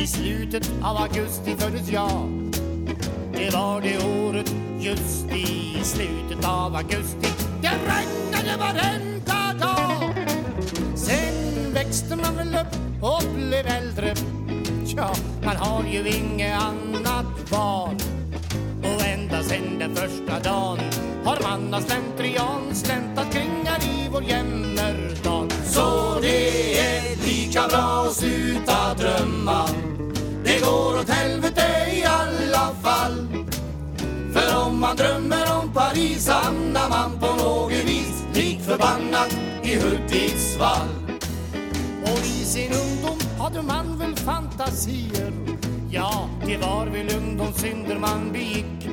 I slutet av augusti föddes jag. Det var det året just i slutet av augusti. Det regnade varenda dag. Sen växte man väl upp och blev äldre. Ja, man har ju inget annat val. Och ända sen den första dagen har man av slentrian släntat kring här i vår jämmerdal. Så det är lika bra att sluta drömma. Det går åt helvete i alla fall. För om man drömmer om Paris hamnar man på något vis lik förbannat i Hudiksvall. Och i sin ungdom hade man väl fantasier Ja, det var väl ungdomssynder man begick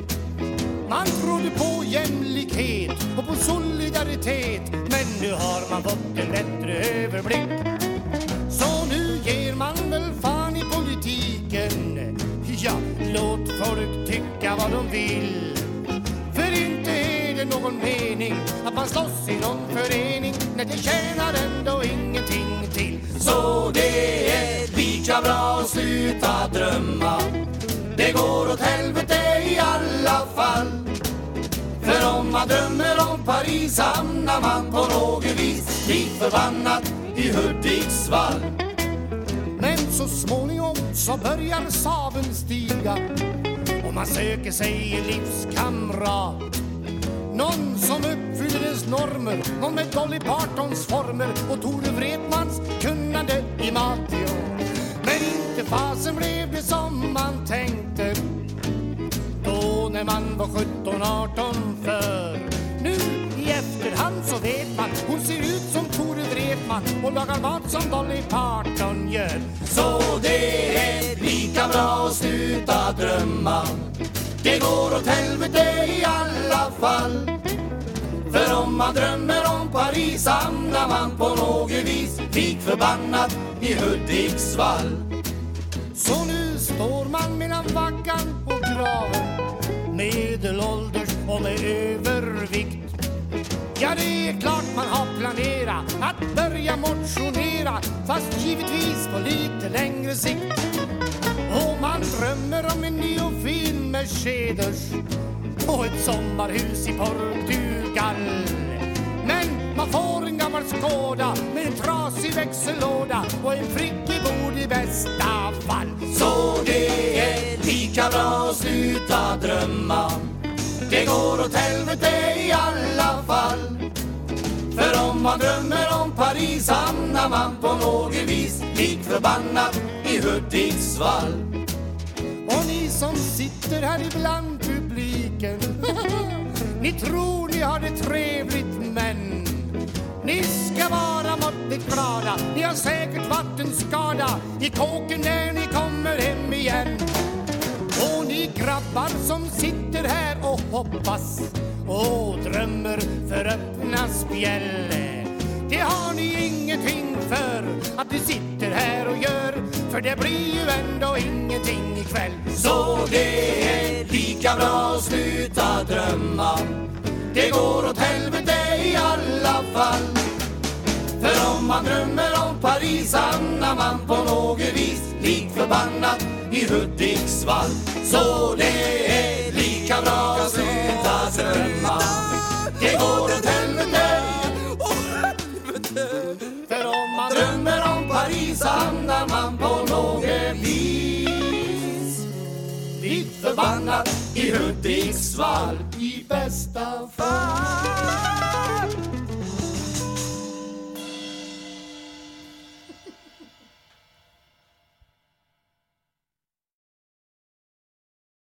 Man trodde på jämlikhet och på solidaritet Men nu har man fått en bättre överblick folk tycka vad de vill För inte är det någon mening att man slåss i någon förening när det tjänar ändå ingenting till. Så det är lika bra att sluta drömma. Det går åt helvete i alla fall. För om man drömmer om Paris hamnar man på något vis lik förbannat i Hudiksvall. Så småningom så börjar saven stiga. Och man söker sig en livskamrat. Någon som uppfyller ens normer Någon med Dolly Partons former och Tore Wretmans kunnande i mat. Men inte fasen blev det som man tänkte. Då när man var 17-18 för. Nu i efterhand så vet man Hon ser ut som Tore Wretman och lagar mat som Dolly Parton gör. Så det är lika bra att sluta drömma. Det går åt helvete i alla fall. För om man drömmer om Paris hamnar man på något vis lik förbannat i Hudiksvall. Så nu står man mellan vaggan och graven. Medelålders och med övervikt Ja, det är klart man har planerat att börja motionera Fast givetvis på lite längre sikt och man drömmer om en ny och fin Mercedes och ett sommarhus i Portugal. Men man får en gammal Skoda med en trasig växellåda och en prickig bod i bästa fall. Så det är lika bra att sluta drömma. Det går åt helvete om man drömmer om Paris. Hamnar man på något vis. Lik förbannat i Hudiksvall. Och ni som sitter här ibland publiken. Ni tror ni har det trevligt men Ni ska vara måttligt glada Ni har säkert vattenskada i kåken när ni kommer hem igen. Och ni grabbar som sitter här och hoppas och drömmer för öppna spjäll Det har ni ingenting för att ni sitter här och gör För det blir ju ändå ingenting ikväll. Så det är lika bra att sluta drömma. Det går åt helvete i alla fall. För om man drömmer om Paris hamnar man på något vis lik förbannat i Hudiksvall. Så det är lika bra att sluta drömma Det går åt helvete För om man drömmer om Paris hamnar man på något vis Vitt förbannat i Hudiksvall i bästa fall.